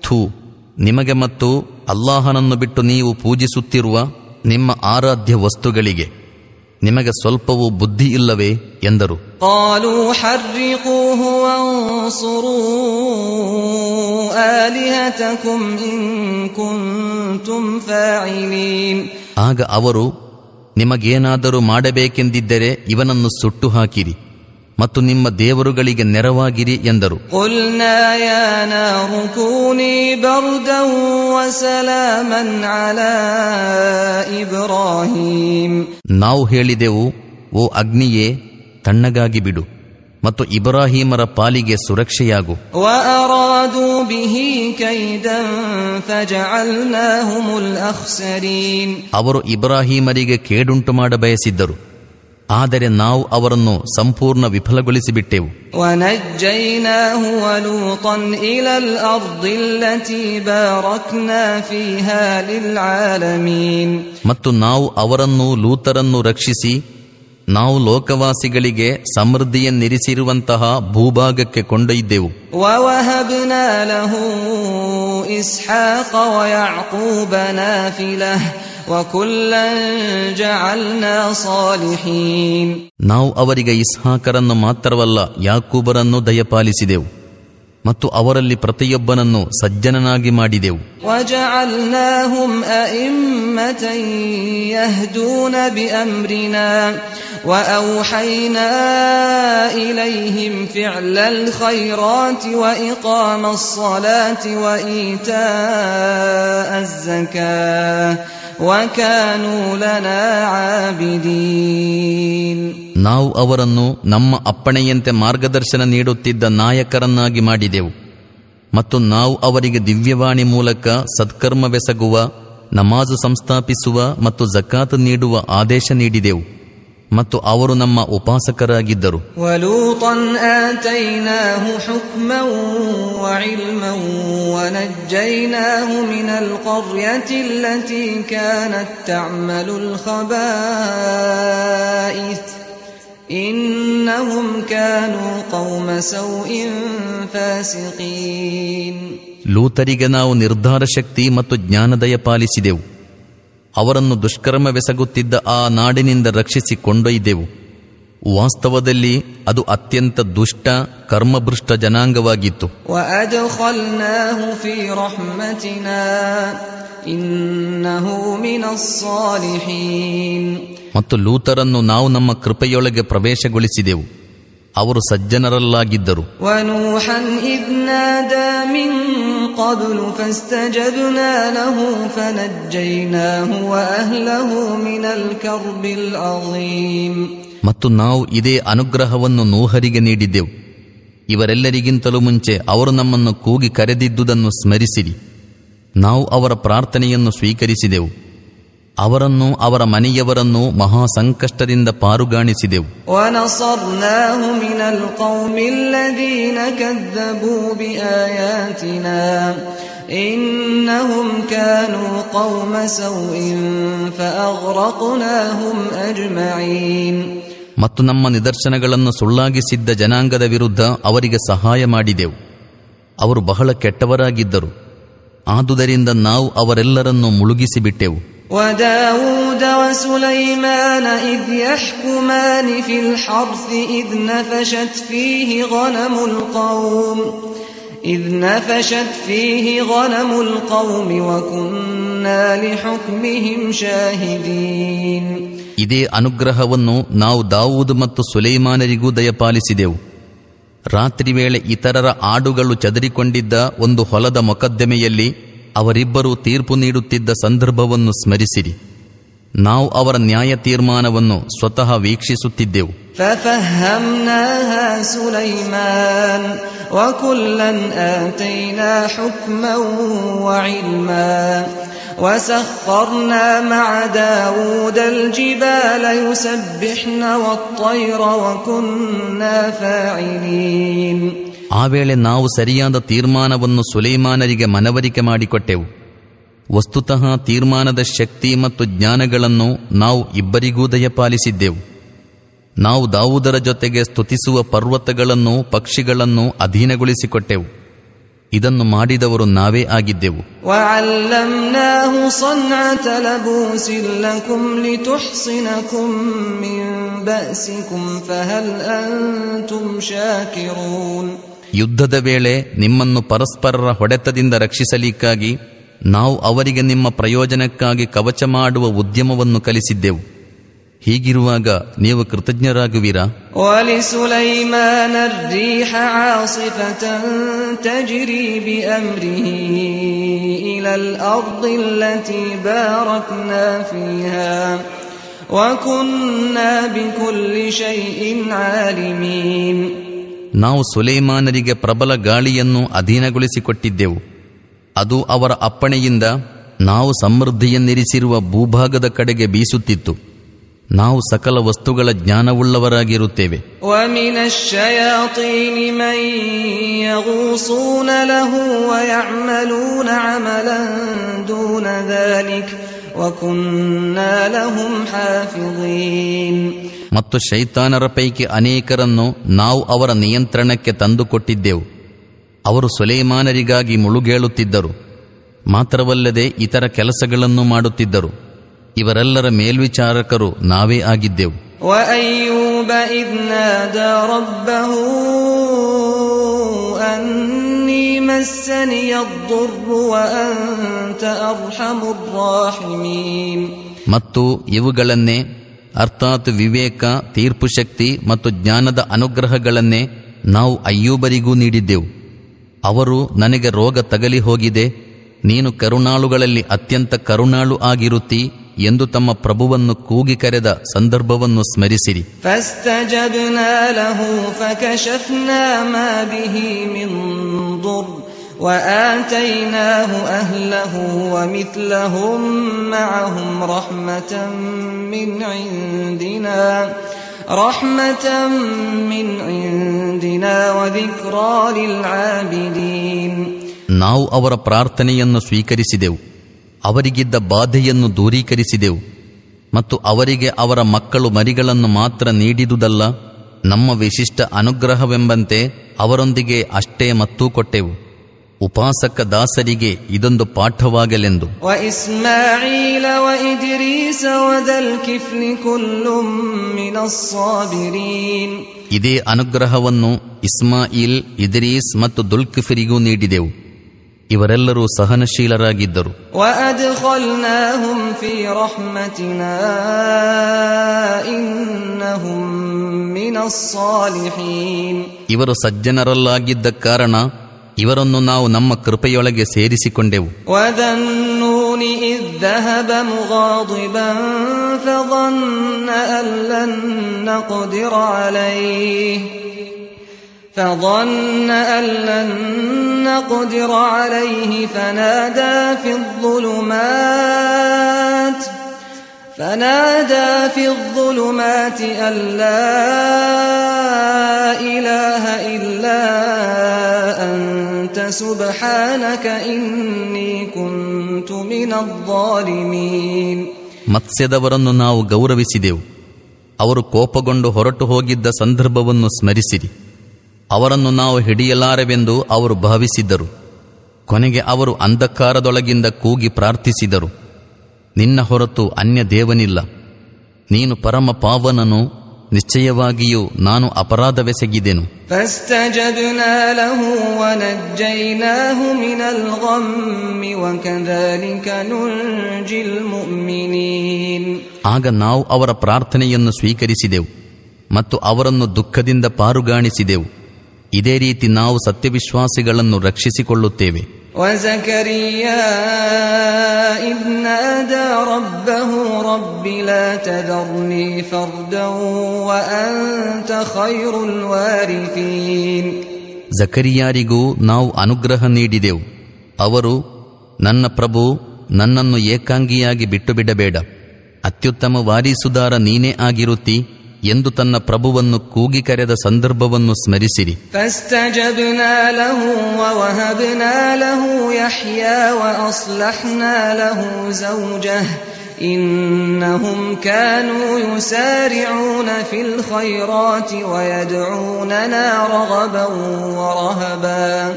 ಥೂ ನಿಮಗೆ ಮತ್ತು ಅಲ್ಲಾಹನನ್ನು ಬಿಟ್ಟು ನೀವು ಪೂಜಿಸುತ್ತಿರುವ ನಿಮ್ಮ ಆರಾಧ್ಯ ವಸ್ತುಗಳಿಗೆ ನಿಮಗೆ ಸ್ವಲ್ಪವೂ ಬುದ್ಧಿ ಇಲ್ಲವೇ? ಎಂದರು. ಆಗ ಅವರು ನಿಮಗೇನಾದರೂ ಮಾಡಬೇಕೆಂದಿದ್ದರೆ ಇವನನ್ನು ಸುಟ್ಟು ಹಾಕಿರಿ. ಮತ್ತು ನಿಮ್ಮ ದೇವರುಗಳಿಗೆ ನೆರವಾಗಿರಿ ಎಂದರು. ನಾವು ಹೇಳಿದೆವು ಓ ಅಗ್ನಿಯೇ ತಣ್ಣಗಾಗಿ ಬಿಡು ಮತ್ತು ಇಬ್ರಾಹಿಮರ ಪಾಲಿಗೆ ಸುರಕ್ಷೆಯಾಗು. ಅವರು ಇಬ್ರಾಹಿಮರಿಗೆ ಕೇಡುಂಟು ಮಾಡಬಯಸಿದ್ದರು ಆದರೆ ನಾವು ಅವರನ್ನು ಸಂಪೂರ್ಣ ವಿಫಲಗೊಳಿಸಿಬಿಟ್ಟೆವು. ಮತ್ತು ನಾವು ಅವರನ್ನು ಲೂತರನ್ನು ರಕ್ಷಿಸಿ ನಾವು ಲೋಕವಾಸಿಗಳಿಗೆ ಸಮೃದ್ಧಿಯನ್ನಿರಿಸಿರುವಂತಹ ಭೂಭಾಗಕ್ಕೆ ಕೊಂಡೊಯ್ದೆವು. ಇಸ್ಹಾಕ له إسحاق ويعقوب نافلة وكلا جعلنا صالحين ನಾವು ಅವರಿಗೆ ಇಸ್ಹಾಕರನ್ನು ಮಾತ್ರವಲ್ಲ ಯಾಕೂಬರನ್ನು ದಯಪಾಲಿಸಿದೆವು ಮತ್ತು ಅವರಲ್ಲಿ ಪ್ರತಿಯೊಬ್ಬನನ್ನು ಸಜ್ಜನನಾಗಿ ಮಾಡಿದೆವು وجعلناهم أئمة يهدون بأمرنا وأوحينا إليهم فعل الخيرات وإقام الصلاة وإيتاء الزكاة وكانوا لنا عابدين ನಾವು ಅವರನ್ನು ನಮ್ಮ ಅಪ್ಪಣೆಯಂತೆ ಮಾರ್ಗದರ್ಶನ ನೀಡುತ್ತಿದ್ದ ನಾಯಕರನ್ನಾಗಿ ಮಾಡಿದೆವು. ಮತ್ತು ನಾವು ಅವರಿಗೆ ದಿವ್ಯವಾಣಿ ಮೂಲಕ ಸತ್ಕರ್ಮವೆಸಗುವ, ನಮಾಜು ಸಂಸ್ಥಾಪಿಸುವ ಮತ್ತು ಜಕಾತ್ ನೀಡುವ ಆದೇಶ ನೀಡಿದೆವು. ಮತ್ತು ಅವರು ನಮ್ಮ ಉಪಾಸಕರಾಗಿದ್ದರು ಲೂತರಿಗೆ ನಾವು ನಿರ್ಧಾರ ಶಕ್ತಿ ಮತ್ತು ಜ್ಞಾನದಯ ಪಾಲಿಸಿದೆವು ಅವರನ್ನು ದುಷ್ಕರ್ಮವೆಸಗುತ್ತಿದ್ದ ಆ ನಾಡಿನಿಂದ ರಕ್ಷಿಸಿ ಕೊಂಡೊಯ್ದೆವು. ವಾಸ್ತವದಲ್ಲಿ ಅದು ಅತ್ಯಂತ ದುಷ್ಟ ಕರ್ಮಭೃಷ್ಟ ಜನಾಂಗವಾಗಿತ್ತು. ಮತ್ತು ಲೂತರನ್ನು ನಾವು ನಮ್ಮ ಕೃಪೆಯೊಳಗೆ ಪ್ರವೇಶಗೊಳಿಸಿದೆವು. ಅವರು ಸಜ್ಜನರಲ್ಲಾಗಿದ್ದರು. ಮತ್ತು ನಾವು ಇದೇ ಅನುಗ್ರಹವನ್ನು ನೂಹರಿಗೆ ನೀಡಿದ್ದೆವು. ಇವರೆಲ್ಲರಿಗಿಂತಲೂ ಮುಂಚೆ ಅವರು ನಮ್ಮನ್ನು ಕೂಗಿ ಕರೆದಿದ್ದುದನ್ನು ಸ್ಮರಿಸಿರಿ. ನಾವು ಅವರ ಪ್ರಾರ್ಥನೆಯನ್ನು ಸ್ವೀಕರಿಸಿದೆವು. ಅವರನ್ನು ಅವರ ಮನೆಯವರನ್ನು ಮಹಾ ಸಂಕಷ್ಟದಿಂದ ಪಾರುಗಾಣಿಸಿದೆವು ಮತ್ತು ನಮ್ಮ ನಿದರ್ಶನಗಳನ್ನು ಸುಳ್ಳಾಗಿಸಿದ್ದ ಜನಾಂಗದ ವಿರುದ್ಧ ಅವರಿಗೆ ಸಹಾಯ ಮಾಡಿದೆವು. ಅವರು ಬಹಳ ಕೆಟ್ಟವರಾಗಿದ್ದರು. ಆದುದರಿಂದ ನಾವು ಅವರೆಲ್ಲರನ್ನು ಮುಳುಗಿಸಿಬಿಟ್ಟೆವು. وداود وسليمان إذ يحكمان في الحرث إذ نفشت فيه غنم القوم إذ نفشت فيه غنم القوم وكنا لحكمهم شاهدين ಇದೇ ಅನುಗ್ರಹವನ್ನು ನಾವು ದಾವೂದ್ ಮತ್ತು ಸುಲೈಮಾನರಿಗೂ ದಯಪಾಲಿಸಿದೆವು ರಾತ್ರಿ ವೇಳೆ ಇತರರ ಆಡುಗಳು ಚದರಿಕೊಂಡಿದ್ದ ಒಂದು ಹೊಲದ ಮೊಕದ್ದಮೆಯಲ್ಲಿ ಅವರಿಬ್ಬರು ತೀರ್ಪು ನೀಡುತ್ತಿದ್ದ ಸಂದರ್ಭವನ್ನು ಸ್ಮರಿಸಿರಿ ನಾವು ಅವರ ನ್ಯಾಯ ತೀರ್ಮಾನವನ್ನು ಸ್ವತಃ ವೀಕ್ಷಿಸುತ್ತಿದ್ದೆವು ففهمناها سليمان وكلا آتينا حكما وعلما وسخرنا مع داود الجبال يسبحن والطير وكنا فاعلين ಆ ವೇಳೆ ನಾವು ಸರಿಯಾದ ತೀರ್ಮಾನವನ್ನು ಸುಲೈಮಾನರಿಗೆ ಮನವರಿಕೆ ಮಾಡಿಕೊಟ್ಟೆವು. ವಸ್ತುತಃ ತೀರ್ಮಾನದ ಶಕ್ತಿ ಮತ್ತು ಜ್ಞಾನಗಳನ್ನು ನಾವು ಇಬ್ಬರಿಗೂ ದಯಪಾಲಿಸಿದ್ದೆವು. ನಾವು ದಾವುದರ ಜೊತೆಗೆ ಸ್ತುತಿಸುವ ಪರ್ವತಗಳನ್ನು, ಪಕ್ಷಿಗಳನ್ನು ಅಧೀನಗೊಳಿಸಿಕೊಟ್ಟೆವು. ಇದನ್ನು ಮಾಡಿದವರು ನಾವೇ ಆಗಿದ್ದೆವು. وعلمناه صنعة لبوس لكم لتحصنكم من بأسكم فهل أنتم شاكرون ಯುದ್ಧದ ವೇಳೆ ನಿಮ್ಮನ್ನು ಪರಸ್ಪರರ ಹೊಡೆತದಿಂದ ರಕ್ಷಿಸಲಿಕ್ಕಾಗಿ ನಾವು ಅವರಿಗೆ ನಿಮ್ಮ ಪ್ರಯೋಜನಕ್ಕಾಗಿ ಕವಚ ಮಾಡುವ ಉದ್ಯಮವನ್ನು ಕಲಿಸಿದ್ದೆವು ಹೀಗಿರುವಾಗ ನೀವು ಕೃತಜ್ಞರಾಗುವಿರಾ ولسليمان الريح عاصفة تجري بأمره إلى الأرض التي باركنا فيها وكنا بكل شيء عالمين ನಾವು ಸುಲೈಮಾನರಿಗೆ ಪ್ರಬಲ ಗಾಳಿಯನ್ನು ಅಧೀನಗೊಳಿಸಿಕೊಟ್ಟಿದ್ದೆವು ಅದು ಅವರ ಅಪ್ಪಣೆಯಿಂದ ನಾವು ಸಮೃದ್ಧಿಯನ್ನಿರಿಸಿರುವ ಭೂಭಾಗದ ಕಡೆಗೆ ಬೀಸುತ್ತಿತ್ತು ನಾವು ಸಕಲ ವಸ್ತುಗಳ ಜ್ಞಾನವುಳ್ಳವರಾಗಿರುತ್ತೇವೆ ومن الشياطين من يغوصون له ويعملون عملا دون ذلك وكنا لهم حافظين ಮತ್ತು ಶೈತಾನರ ಪೈಕಿ ಅನೇಕರನ್ನು ನಾವು ಅವರ ನಿಯಂತ್ರಣಕ್ಕೆ ತಂದುಕೊಟ್ಟಿದ್ದೆವು. ಅವರು ಸುಲೈಮಾನರಿಗಾಗಿ ಮುಳುಗೇಳುತ್ತಿದ್ದರು. ಮಾತ್ರವಲ್ಲದೆ ಇತರ ಕೆಲಸಗಳನ್ನು ಮಾಡುತ್ತಿದ್ದರು. ಇವರೆಲ್ಲರ ಮೇಲ್ವಿಚಾರಕರು ನಾವೇ ಆಗಿದ್ದೆವು. ಮತ್ತು ಇವುಗಳನ್ನೇ ಅರ್ಥಾತ್ ವಿವೇಕ, ತೀರ್ಪು ಶಕ್ತಿ ಮತ್ತು ಜ್ಞಾನದ ಅನುಗ್ರಹಗಳನ್ನೇ ನಾವು ಅಯ್ಯೂಬರಿಗೂ ನೀಡಿದ್ದೆವು. ಅವರು ನನಗೆ ರೋಗ ತಗಲಿ ಹೋಗಿದೆ, ನೀನು ಕರುಣಾಳುಗಳಲ್ಲಿ ಅತ್ಯಂತ ಕರುಣಾಳು ಆಗಿರುತ್ತಿ ಎಂದು ತಮ್ಮ ಪ್ರಭುವನ್ನು ಕೂಗಿ ಕರೆದ ಸಂದರ್ಭವನ್ನು ಸ್ಮರಿಸಿರಿ. ಲಹು ಫಕಶಫ್ನಾ ಮಾ ಬಿಹಿ وآتيناه أهله ومثلهم معهم رحمة من عندنا رحمة من عندنا وذكرى للعابدين ನಾವು ಅವರ ಪ್ರಾರ್ಥನೆಯನ್ನು ಸ್ವೀಕರಿಸಿದೆವು ಅವರಿಗಿದ್ದ ಬಾಧೆಯನ್ನು ದೂರೀಕರಿಸಿದೆವು ಮತ್ತು ಅವರಿಗೆ ಅವರ ಮಕ್ಕಳು ಮರಿಗಳನ್ನು ಮಾತ್ರ ನೀಡಿದುದಲ್ಲ ನಮ್ಮ ವಿಶಿಷ್ಟ ಅನುಗ್ರಹವೆಂಬಂತೆ ಅವರೊಂದಿಗೆ ಅಷ್ಟೇ ಮತ್ತೂ ಕೊಟ್ಟೆವು ಉಪಾಸಕ ದಾಸರಿಗೆ ಇದೊಂದು ಪಾಠವಾಗಲೆಂದು. ಇದೇ ಅನುಗ್ರಹವನ್ನು ಇಸ್ಮಾಯಿಲ್ ಇದ್ರೀಸ್ ಮತ್ತು ದುಲ್ಕಿಫಿರಿಗೂ ನೀಡಿದೆವು. ಇವರೆಲ್ಲರೂ ಸಹನಶೀಲರಾಗಿದ್ದರು. ಇವರು ಸಜ್ಜನರಲ್ಲಾಗಿದ್ದ ಕಾರಣ ಇವರನ್ನು ನಾವು ನಮ್ಮ ಕೃಪೆಯೊಳಗೆ ಸೇರಿಸಿಕೊಂಡೆವು وذا النون إذ ذهب مغاضبا فظن أن لن نقدر عليه فظن أن لن نقدر عليه فنادى في الظلمات فنادى في الظلمات أن لا إله إلا أنت سبحانك إني كنت من الظالمين ಮತ್ಸ್ಯದವರನ್ನು ನಾವು ಗೌರವಿಸಿದೆವು ಅವರು ಕೋಪಗೊಂಡು ಹೊರಟು ಹೋಗಿದ್ದ ಸಂದರ್ಭವನ್ನು ಸ್ಮರಿಸಿರಿ ಅವರನ್ನು ನಾವು ಹಿಡಿಯಲಾರೆವೆಂದು ಅವರು ಭಾವಿಸಿದ್ದರು ಕೊನೆಗೆ ಅವರು ಅಂಧಕಾರದೊಳಗಿಂದ ಕೂಗಿ ಪ್ರಾರ್ಥಿಸಿದರು ನಿನ್ನ ಹೊರತು ಅನ್ಯ ದೇವನಿಲ್ಲ. ನೀನು ಪರಮ ಪಾವನನು ನಿಶ್ಚಯವಾಗಿಯೂ ನಾನು ಅಪರಾಧವೆಸಗಿದೆನು ಆಗ ನಾವು ಅವರ ಪ್ರಾರ್ಥನೆಯನ್ನು ಸ್ವೀಕರಿಸಿದೆವು ಮತ್ತು ಅವರನ್ನು ದುಃಖದಿಂದ ಪಾರುಗಾಣಿಸಿದೆವು. ಇದೇ ರೀತಿ ನಾವು ಸತ್ಯವಿಶ್ವಾಸಿಗಳನ್ನು ರಕ್ಷಿಸಿಕೊಳ್ಳುತ್ತೇವೆ. وزكريا إذ نادى ربه رب لا تذرني فردا وأنت خير الوارثين ಜಕರಿಯಾರಿಗೂ ನಾವು ಅನುಗ್ರಹ ನೀಡಿದೆವು ಅವರು ನನ್ನ ಪ್ರಭು ನನ್ನನ್ನು ಏಕಾಂಗಿಯಾಗಿ ಬಿಟ್ಟು ಬಿಡಬೇಡ ಅತ್ಯುತ್ತಮ ವಾರಿಸುದಾರ ನೀನೇ ಆಗಿರುತ್ತಿ ಎಂದು ತನ್ನ ಪ್ರಭುವನ್ನು ಕೂಗಿ ಕರೆದ ಸಂದರ್ಭವನ್ನು ಸ್ಮರಿಸಿರಿ فاستجبنا له ووهبنا له يحيى وأصلحنا له زوجه إنهم كانوا يسارعون في الخيرات ويدعوننا رغبا ورهبا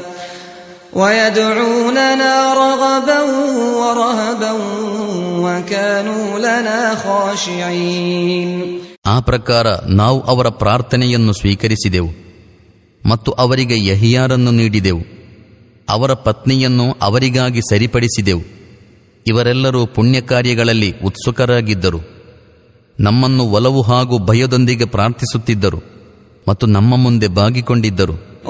ويدعوننا رغبا ورهبا وكانوا لنا خاشعين ಆ ಪ್ರಕಾರ ನಾವು ಅವರ ಪ್ರಾರ್ಥನೆಯನ್ನು ಸ್ವೀಕರಿಸಿದೆವು ಮತ್ತು ಅವರಿಗೆ ಯಹಿಯಾರನ್ನು ನೀಡಿದೆವು. ಅವರ ಪತ್ನಿಯನ್ನು ಅವರಿಗಾಗಿ ಸರಿಪಡಿಸಿದೆವು. ಇವರೆಲ್ಲರೂ ಪುಣ್ಯ ಕಾರ್ಯಗಳಲ್ಲಿ ಉತ್ಸುಕರಾಗಿದ್ದರು. ನಮ್ಮನ್ನು ಒಲವು ಹಾಗೂ ಭಯದೊಂದಿಗೆ ಪ್ರಾರ್ಥಿಸುತ್ತಿದ್ದರು ಮತ್ತು ನಮ್ಮ ಮುಂದೆ ಬಾಗಿಕೊಂಡಿದ್ದರು.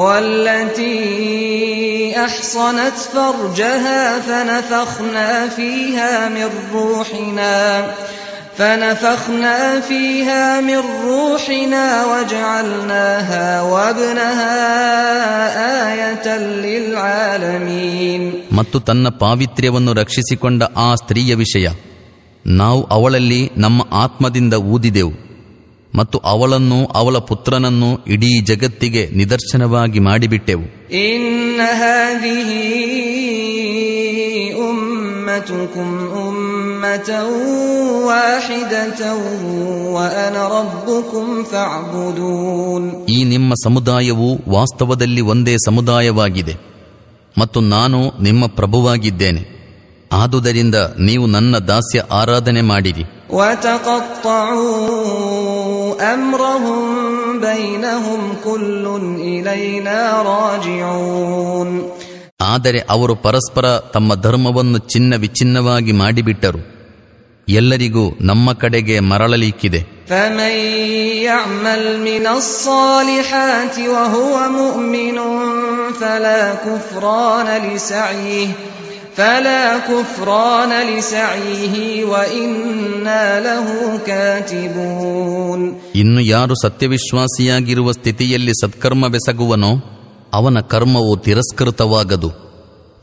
فنفخنا فيها من روحنا فنفخنا فيها من روحنا وجعلناها وابنها آية للعالمين ಮತ್ತು ತನ್ನ ಪಾವಿತ್ರ್ಯವನ್ನು ರಕ್ಷಿಸಿಕೊಂಡ ಆ ಸ್ತ್ರೀಯ ವಿಷಯ ನಾವು ಅವಳಲ್ಲಿ ನಮ್ಮ ಆತ್ಮದಿಂದ ಊದಿದೆವು ಮತ್ತು ಅವಳನ್ನು ಅವಳ ಪುತ್ರನನ್ನು ಇಡೀ ಜಗತ್ತಿಗೆ ನಿದರ್ಶನವಾಗಿ ಮಾಡಿಬಿಟ್ಟೆವು إن هذه أمتكم أمة واحدة وأنا ربكم فاعبدون ಈ ನಿಮ್ಮ ಸಮುದಾಯವು ವಾಸ್ತವದಲ್ಲಿ ಒಂದೇ ಸಮುದಾಯವಾಗಿದೆ ಮತ್ತು ನಾನು ನಿಮ್ಮ ಪ್ರಭುವಾಗಿದ್ದೇನೆ ಆದುದರಿಂದ ನೀವು ನನ್ನ ದಾಸ್ಯ ಆರಾಧನೆ ಮಾಡಿರಿ وتقطعوا أمرهم بينهم كل إلينا راجعون ಆದರೆ ಅವರು ಪರಸ್ಪರ ತಮ್ಮ ಧರ್ಮವನ್ನು ಚಿನ್ನ ವಿಚ್ಛಿನ್ನವಾಗಿ ಮಾಡಿಬಿಟ್ಟರು. ಎಲ್ಲರಿಗೂ ನಮ್ಮ ಕಡೆಗೆ ಮರಳಲಿಕ್ಕಿದೆ. ಇನ್ನು ಯಾರು ಸತ್ಯವಿಶ್ವಾಸಿಯಾಗಿರುವ ಸ್ಥಿತಿಯಲ್ಲಿ ಸತ್ಕರ್ಮವೆಸಗುವನೋ ಅವನ ಕರ್ಮವು ತಿರಸ್ಕೃತವಾಗದು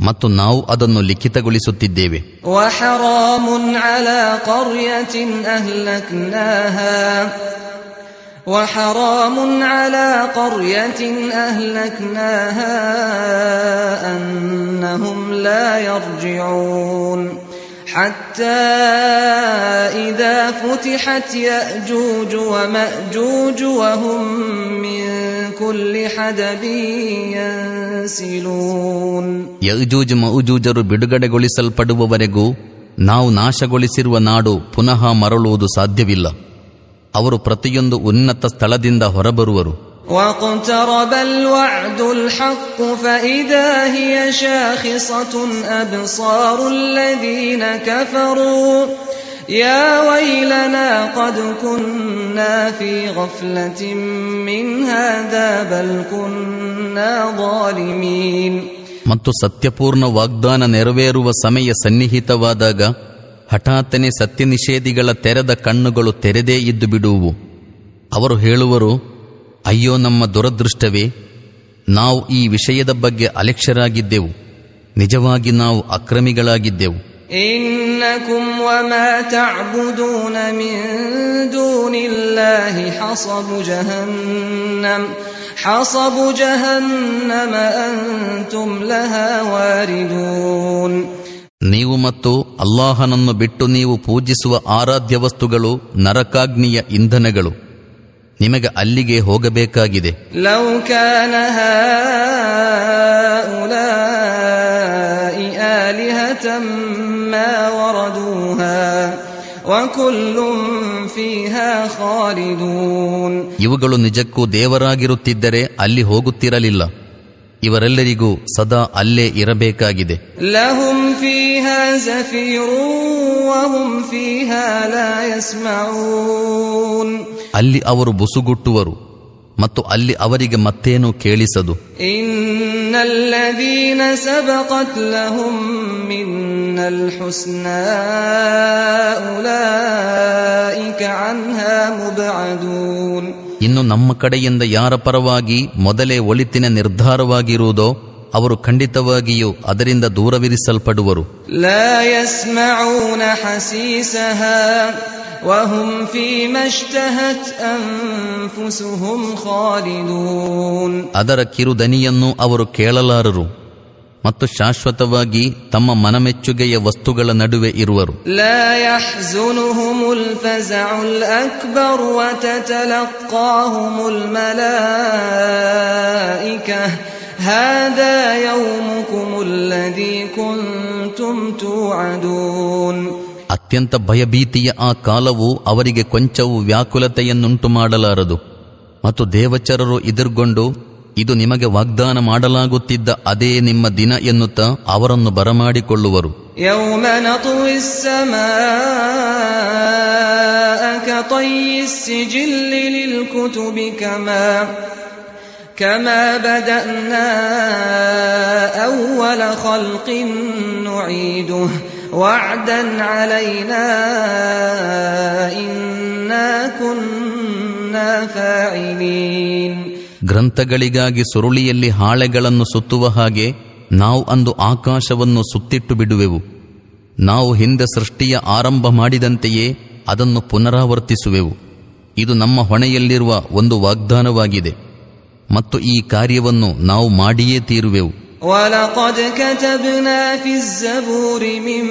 ಮತ್ತು ನಾವು ಅದನ್ನು ಲಿಖಿತಗೊಳಿಸುತ್ತಿದ್ದೇವೆ وحرام على قرية أهلكناها وحرام على قرية أهلكناها أنهم لا يرجعون حتى إذا فتحت يأجوج ومأجوج وهم من كل حدب ينسلون. يأجوج مأجوجರು ಬಿಡುಗಡೆಗೊಳಿಸಲ್ಪಡುವವರೆಗೂ ನಾವು ನಾಶಗೊಳಿಸಿರುವ ನಾಡು ಪುನಃ ಮರಳುವುದು ಸಾಧ್ಯವಿಲ್ಲ. ಅವರು ಪ್ರತಿಯೊಂದು ಉನ್ನತ ಸ್ಥಳದಿಂದ ಹೊರಬರುವರು. واقترب الوعد الحق فإذا هي شاخصة أبصار الذين كفروا يا ويلنا قد كنا في غفلة من هذا بل كنا ظالمين ಮತ್ತು ಸತ್ಯಪೂರ್ಣ ವಾಗ್ದಾನ ನೆರವೇರುವ ಸಮಯ ಸನ್ನಿಹಿತವಾದಾಗ ಹಠಾತ್ತನೆ ಸತ್ಯ ನಿಷೇಧಿಗಳ ತೆರೆದ ಕಣ್ಣುಗಳು ತೆರೆದೇ ಇದ್ದು ಬಿಡುವು ಅವರು ಹೇಳುವರು ಅಯ್ಯೋ ನಮ್ಮ ದುರದೃಷ್ಟವೇ ನಾವು ಈ ವಿಷಯದ ಬಗ್ಗೆ ಅಲೆಕ್ಷರಾಗಿದ್ದೆವು ನಿಜವಾಗಿ ನಾವು ಅಕ್ರಮಿಗಳಾಗಿದ್ದೆವು إنكم وما تعبدون من دون الله حصب جهنم حصب جهنم أنتم لها واردون ನೀವು ಮತ್ತು ಅಲ್ಲಾಹನನ್ನು ಬಿಟ್ಟು ನೀವು ಪೂಜಿಸುವ ಆರಾಧ್ಯ ವಸ್ತುಗಳು ನರಕಾಗ್ನಿಯ ಇಂಧನಗಳು ನಿಮಗೆ ಅಲ್ಲಿಗೆ ಹೋಗಬೇಕಾಗಿದೆ. ಇವುಗಳು ನಿಜಕ್ಕೂ ದೇವರಾಗಿರುತ್ತಿದ್ದರೆ ಅಲ್ಲಿ ಹೋಗುತ್ತಿರಲಿಲ್ಲ. ಇವರೆಲ್ಲರಿಗೂ ಸದಾ ಅಲ್ಲೇ ಇರಬೇಕಾಗಿದೆ. ಲಹುಂ ಫಿಹ ಜಫೀರು ಫಿಹ ಫೀಹಾ ಅಲ್ಲಿ ಅವರು ಬುಸುಗುಟ್ಟುವರು ಮತ್ತು ಅಲ್ಲಿ ಅವರಿಗೆ ಮತ್ತೇನು ಕೇಳಿಸದು? ಇನ್ನಲ್ಲದೀನ ಸಬಕತ್ ಲಹುಂ ಹುಸ್ನ ಉಲಾಯಿಕ ಅನ್ಹಾ ಇನ್ನು ನಮ್ಮ ಕಡೆಯಿಂದ ಯಾರ ಪರವಾಗಿ ಮೊದಲೇ ಒಳಿತಿನ ನಿರ್ಧಾರವಾಗಿರುವುದೋ ಅವರು ಖಂಡಿತವಾಗಿಯೂ ಅದರಿಂದ ದೂರವಿರಿಸಲ್ಪಡುವರು. ಲಾ ಯಸ್ಮೌನ وهم فيما اشتهت أنفسهم خالدون ಅದರ ಕಿರುದನಿಯನ್ನು ಅವರು ಕೇಳಲಾರರು ಮತ್ತು ಶಾಶ್ವತವಾಗಿ ತಮ್ಮ ಮನಮೆಚ್ಚುಗೆಯ ವಸ್ತುಗಳ ನಡುವೆ ಇರುವರು لا يحزنهم الفزع الأكبر وتتلقاهم الملائكة هذا يومكم الذي كنتم توعدون ಅತ್ಯಂತ ಭಯಭೀತಿಯ ಆ ಕಾಲವು ಅವರಿಗೆ ಕೊಂಚವೂ ವ್ಯಾಕುಲತೆಯನ್ನುಂಟು ಮಾಡಲಾರದು ಮತ್ತು ದೇವಚರರು ಎದುರ್ಗೊಂಡು ಇದು ನಿಮಗೆ ವಾಗ್ದಾನ ಮಾಡಲಾಗುತ್ತಿದ್ದ ಅದೇ ನಿಮ್ಮ ದಿನ ಎನ್ನುತ್ತಾ ಅವರನ್ನು ಬರಮಾಡಿಕೊಳ್ಳುವರು يوم نطوي السماء كطي السجل للكتب كما كما بدأنا أول خلق نعيده وعدا علينا إنا كنا فاعلين ಗ್ರಂಥಗಳಿಗಾಗಿ ಸುರುಳಿಯಲ್ಲಿ ಹಾಳೆಗಳನ್ನು ಸುತ್ತುವ ಹಾಗೆ ನಾವು ಅಂದು ಆಕಾಶವನ್ನು ಸುತ್ತಿಟ್ಟು ಬಿಡುವೆವು ನಾವು ಹಿಂದೆ ಸೃಷ್ಟಿಯ ಆರಂಭ ಮಾಡಿದಂತೆಯೇ ಅದನ್ನು ಪುನರಾವರ್ತಿಸುವೆವು ಇದು ನಮ್ಮ ಹೊಣೆಯಲ್ಲಿರುವ ಒಂದು ವಾಗ್ದಾನವಾಗಿದೆ ಮತ್ತು ಈ ಕಾರ್ಯವನ್ನು ನಾವು ಮಾಡಿಯೇ ತೀರುವೆವು ولقد كتبنا في الزبور من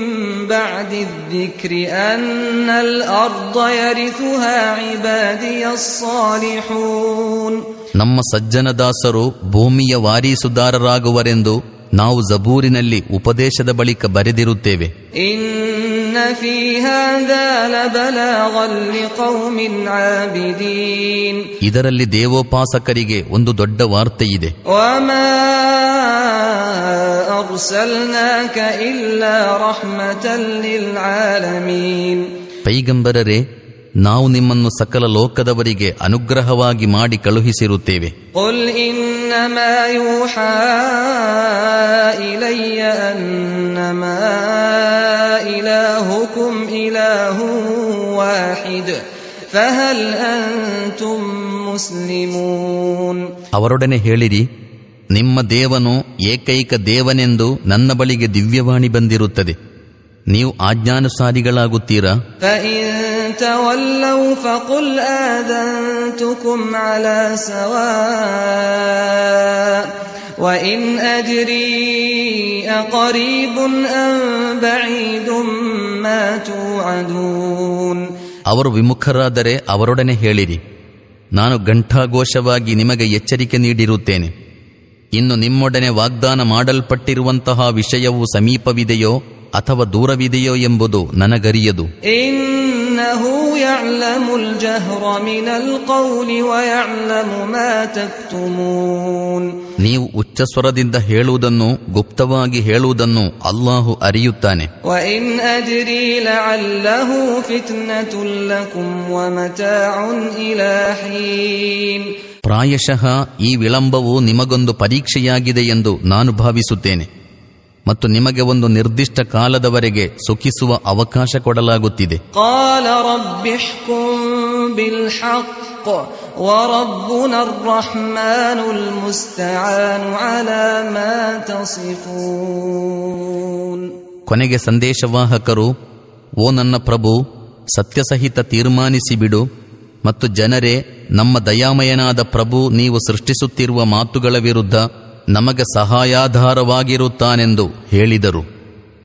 بعد الذكر أن الأرض يرثها عبادي الصالحون ನಮ್ಮ ಸಜ್ಜನದಾಸರು ಭೂಮಿಯ ವಾರೀಸುದಾರರಾಗುವರೆಂದು ನಾವು ಜಬೂರಿನಲ್ಲಿ ಉಪದೇಶದ ಬಳಿಕ ಬರೆದಿರುತ್ತೇವೆ إن في هذا لبلاغا لقوم عابدين ಇದರಲ್ಲಿ ದೇವೋಪಾಸಕರಿಗೆ ಒಂದು ದೊಡ್ಡ ವಾರ್ತೆಯಿದೆ وما أرسلناك إلا رحمة للعالمين ಪೈಗಂಬರರೇ ನಾವು ನಿಮ್ಮನ್ನು ಸಕಲ ಲೋಕದವರಿಗೆ ಅನುಗ್ರಹವಾಗಿ ಮಾಡಿ ಕಳುಹಿಸಿರುತ್ತೇವೆ. ಅವರೊಡನೆ ಹೇಳಿರಿ ನಿಮ್ಮ ದೇವನು ಏಕೈಕ ದೇವನೆಂದು ನನ್ನ ಬಳಿಗೆ ದಿವ್ಯವಾಣಿ ಬಂದಿರುತ್ತದೆ. ನೀವು ಆಜ್ಞಾನುಸಾರಿಗಳಾಗುತ್ತೀರಾ فإن تولوا فقل آذنتكم على سواء وإن أدري أقريب أم بعيد ما توعدون ಅವರು ವಿಮುಖರಾದರೆ ಅವರೊಡನೆ ಹೇಳಿರಿ ನಾನು ಘಂಟಾಘೋಷವಾಗಿ ನಿಮಗೆ ಎಚ್ಚರಿಕೆ ನೀಡಿರುತ್ತೇನೆ ಇನ್ನು ನಿಮ್ಮೊಡನೆ ವಾಗ್ದಾನ ಮಾಡಲ್ಪಟ್ಟಿರುವಂತಹ ವಿಷಯವು ಸಮೀಪವಿದೆಯೋ ಅಥವಾ ದೂರವಿದೆಯೋ ಎಂಬುದು ನನಗರಿಯದು. ನೀವು ಉಚ್ಚಸ್ವರದಿಂದ ಹೇಳುವುದನ್ನು ಗುಪ್ತವಾಗಿ ಹೇಳುವುದನ್ನು ಅಲ್ಲಾಹು ಅರಿಯುತ್ತಾನೆ. ಪ್ರಾಯಶಃ ಈ ವಿಳಂಬವು ನಿಮಗೊಂದು ಪರೀಕ್ಷೆಯಾಗಿದೆ ಎಂದು ನಾನು ಭಾವಿಸುತ್ತೇನೆ. ಮತ್ತು ನಿಮಗೆ ಒಂದು ನಿರ್ದಿಷ್ಟ ಕಾಲದವರೆಗೆ ಸುಖಿಸುವ ಅವಕಾಶ ಕೊಡಲಾಗುತ್ತಿದೆ. ಕೊನೆಗೆ ಸಂದೇಶವಾಹಕರು ಓ ನನ್ನ ಪ್ರಭು ಸತ್ಯಸಹಿತ ತೀರ್ಮಾನಿಸಿ ಬಿಡು ಮತ್ತು ಜನರೇ ನಮ್ಮ ದಯಾಮಯನಾದ ಪ್ರಭು ನೀವು ಸೃಷ್ಟಿಸುತ್ತಿರುವ ಮಾತುಗಳ ವಿರುದ್ಧ ನಮಗೆ ಸಹಾಯಾಧಾರವಾಗಿರುತ್ತಾನೆಂದು ಹೇಳಿದರು.